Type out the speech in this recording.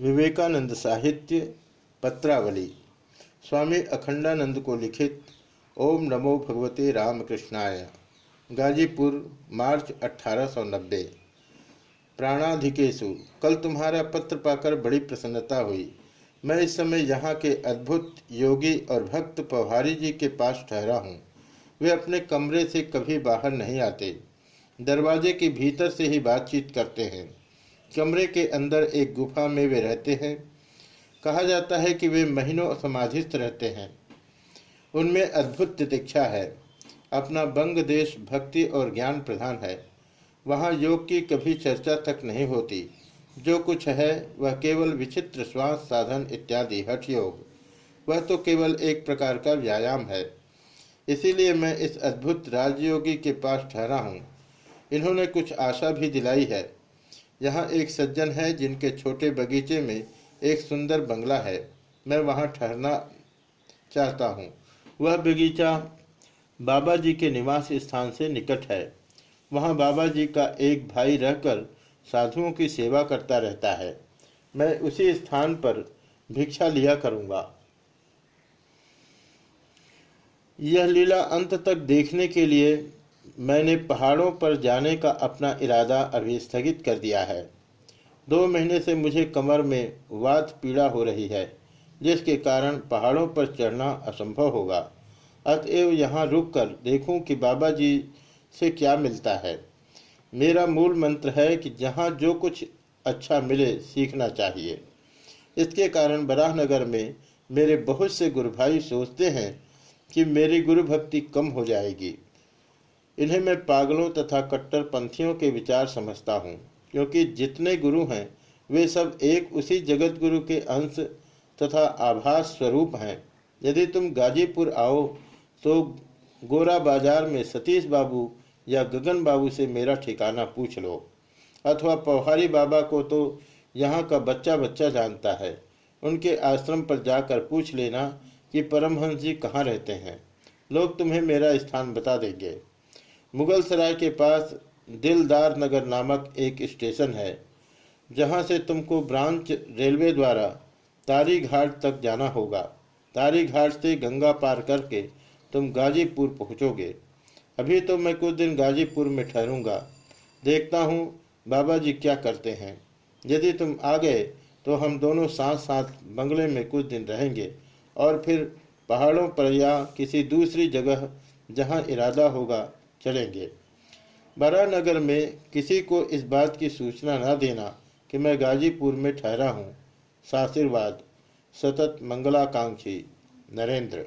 विवेकानंद साहित्य पत्रावली। स्वामी अखंडानंद को लिखित, ओम नमो भगवते रामकृष्णाय, गाजीपुर, मार्च 1890 प्राणाधिकेशु, कल तुम्हारा पत्र पाकर बड़ी प्रसन्नता हुई। मैं इस समय यहाँ के अद्भुत योगी और भक्त पौहारी जी के पास ठहरा हूँ। वे अपने कमरे से कभी बाहर नहीं आते। दरवाजे के भीतर से ही बातचीत करते हैं। कमरे के अंदर एक गुफा में वे रहते हैं। कहा जाता है कि वे महीनों समाधिस्थ रहते हैं। उनमें अद्भुत तितिक्षा है। अपना बंग देश, भक्ति और ज्ञान प्रधान है। वहाँ योग की कभी चर्चा तक नहीं होती। जो कुछ है, वह केवल विचित्र श्वास साधन इत्यादि, हठ योग। वह तो केवल एक प्रकार का व्यायाम है। इसीलिए मैं इस अद्भुत राजयोगी के पास ठहरा हूँ। इन्होंने कुछ आशा भी दिलाई है। यहाँ एक सज्जन है जिनके छोटे बगीचे में एक सुंदर बंगला है। मैं वहाँ ठहरना चाहता हूँ। वह बगीचा बाबा जी के निवास स्थान से निकट है। वहाँ बाबा जी का एक भाई रहकर साधुओं की सेवा करता रहता है। मैं उसी स्थान पर भिक्षा लिया करूँगा। यह लीला अंत तक देखने के लिए मैंने पहाड़ों पर जाने का अपना इरादा अभी स्थगित कर दिया है। दो महीने से मुझे कमर में वात पीड़ा हो रही है, जिसके कारण पहाड़ों पर चढ़ना असंभव होगा। अतएव यहाँ रुक कर देखूँ कि बाबा जी से क्या मिलता है। मेरा मूल मंत्र है कि जहाँ जो कुछ अच्छा मिले सीखना चाहिए। इसके कारण बराहनगर में मेरे बहुत से गुरु भाई सोचते हैं कि मेरी गुरु भक्ति कम हो जाएगी। इन्हें मैं पागलों तथा कट्टर पंथियों के विचार समझता हूँ, क्योंकि जितने गुरु हैं, वे सब एक उसी जगत गुरु के अंश तथा आभास स्वरूप हैं। यदि तुम गाजीपुर आओ तो गोरा बाज़ार में सतीश बाबू या गगन बाबू से मेरा ठिकाना पूछ लो, अथवा पौहारी बाबा को तो यहाँ का बच्चा बच्चा जानता है। उनके आश्रम पर जाकर पूछ लेना कि परमहंस जी कहाँ रहते हैं। लोग तुम्हें मेरा स्थान बता देंगे। मुगल सराय के पास दिलदार नगर नामक एक स्टेशन है, जहाँ से तुमको ब्रांच रेलवे द्वारा तारी घाट तक जाना होगा। तारी घाट से गंगा पार करके तुम गाजीपुर पहुँचोगे। अभी तो मैं कुछ दिन गाजीपुर में ठहरूँगा। देखता हूँ बाबा जी क्या करते हैं। यदि तुम आ गए तो हम दोनों साथ साथ बंगले में कुछ दिन रहेंगे और फिर पहाड़ों पर या किसी दूसरी जगह जहाँ इरादा होगा चलेंगे। बरानगर में किसी को इस बात की सूचना न देना कि मैं गाजीपुर में ठहरा हूँ। साशीर्वाद सतत मंगलाकांक्षी, नरेंद्र